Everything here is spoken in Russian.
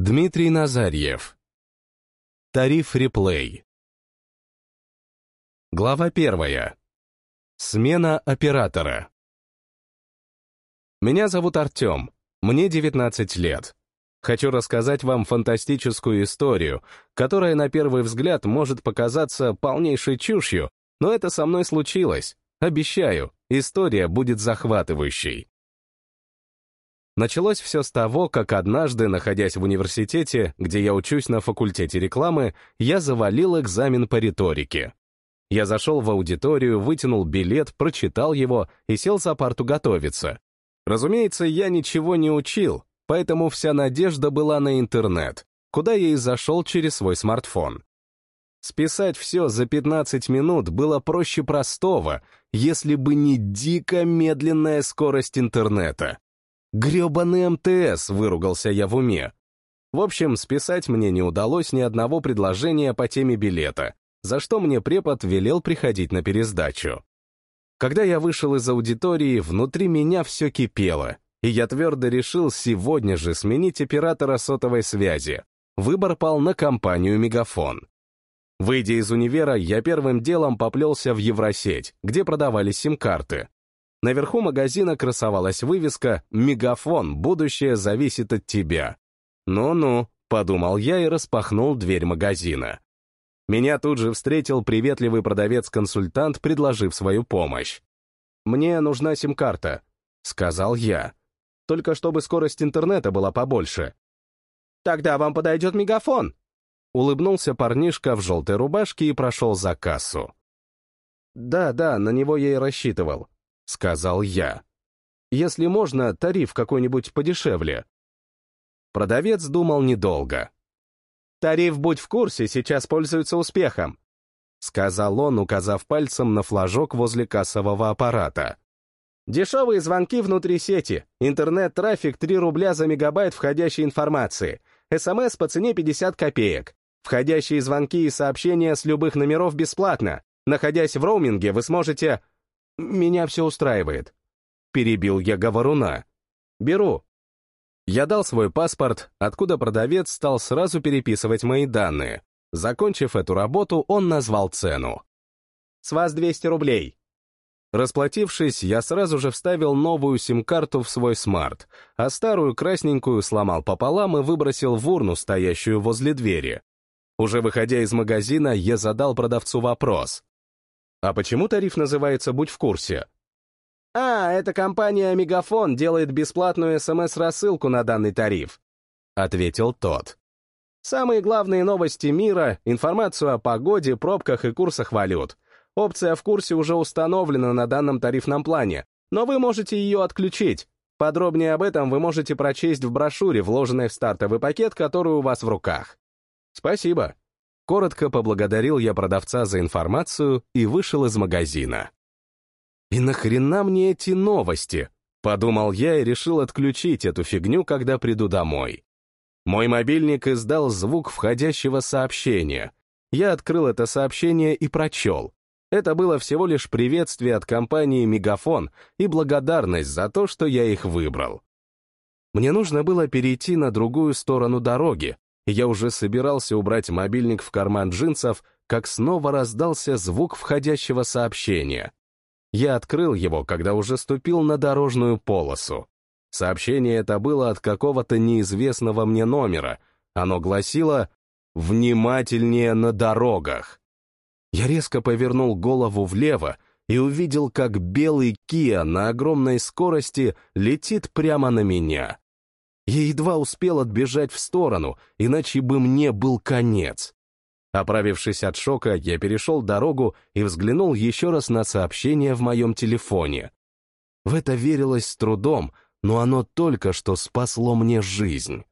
Дмитрий Назарьев. Тариф реплей. Глава первая. Смена оператора. Меня зовут Артем, мне 19 лет. Хочу рассказать вам фантастическую историю, которая на первый взгляд может показаться полнейшей чушью, но это со мной случилось. Обещаю, история будет захватывающей. Началось все с того, как однажды, находясь в университете, где я учусь на факультете рекламы, я завалил экзамен по риторике. Я зашел в аудиторию, вытянул билет, прочитал его и сел за парту готовиться. Разумеется, я ничего не учил, поэтому вся надежда была на интернет, куда я и зашел через свой смартфон. Списать все за 15 минут было проще простого, если бы не дико медленная скорость интернета. Гребаный МТС, выругался я в уме. В общем, списать мне не удалось ни одного предложения по теме билета, за что мне препод велел приходить на пересдачу. Когда я вышел из аудитории, внутри меня все кипело, и я твердо решил сегодня же сменить оператора сотовой связи. Выбор пал на компанию «Мегафон». Выйдя из универа, я первым делом поплелся в Евросеть, где продавались сим-карты. Наверху магазина красовалась вывеска «Мегафон, будущее зависит от тебя». «Ну-ну», — подумал я и распахнул дверь магазина. Меня тут же встретил приветливый продавец-консультант, предложив свою помощь. «Мне нужна сим-карта», — сказал я. «Только чтобы скорость интернета была побольше». «Тогда вам подойдет мегафон», — улыбнулся парнишка в желтой рубашке и прошел за кассу. «Да, да, на него я и рассчитывал сказал я. «Если можно, тариф какой-нибудь подешевле». Продавец думал недолго. «Тариф «Будь в курсе» сейчас пользуется успехом», сказал он, указав пальцем на флажок возле кассового аппарата. Дешевые звонки внутри сети, интернет-трафик 3 рубля за мегабайт входящей информации, СМС по цене 50 копеек. Входящие звонки и сообщения с любых номеров бесплатно. Находясь в роуминге, вы сможете меня все устраивает. Перебил я говоруна. Беру. Я дал свой паспорт, откуда продавец стал сразу переписывать мои данные. Закончив эту работу, он назвал цену. «С вас 200 рублей». Расплатившись, я сразу же вставил новую сим-карту в свой смарт, а старую красненькую сломал пополам и выбросил в урну, стоящую возле двери. Уже выходя из магазина, я задал продавцу вопрос. А почему тариф называется «Будь в курсе»? А, эта компания Мегафон делает бесплатную СМС-рассылку на данный тариф, ответил тот. Самые главные новости мира, информацию о погоде, пробках и курсах валют. Опция в курсе уже установлена на данном тарифном плане, но вы можете ее отключить. Подробнее об этом вы можете прочесть в брошюре, вложенной в стартовый пакет, который у вас в руках. Спасибо. Коротко поблагодарил я продавца за информацию и вышел из магазина. «И нахрена мне эти новости?» — подумал я и решил отключить эту фигню, когда приду домой. Мой мобильник издал звук входящего сообщения. Я открыл это сообщение и прочел. Это было всего лишь приветствие от компании «Мегафон» и благодарность за то, что я их выбрал. Мне нужно было перейти на другую сторону дороги, я уже собирался убрать мобильник в карман джинсов, как снова раздался звук входящего сообщения. Я открыл его, когда уже ступил на дорожную полосу. Сообщение это было от какого-то неизвестного мне номера. Оно гласило «Внимательнее на дорогах». Я резко повернул голову влево и увидел, как белый Киа на огромной скорости летит прямо на меня. Я едва успел отбежать в сторону, иначе бы мне был конец. Оправившись от шока, я перешел дорогу и взглянул еще раз на сообщение в моем телефоне. В это верилось с трудом, но оно только что спасло мне жизнь.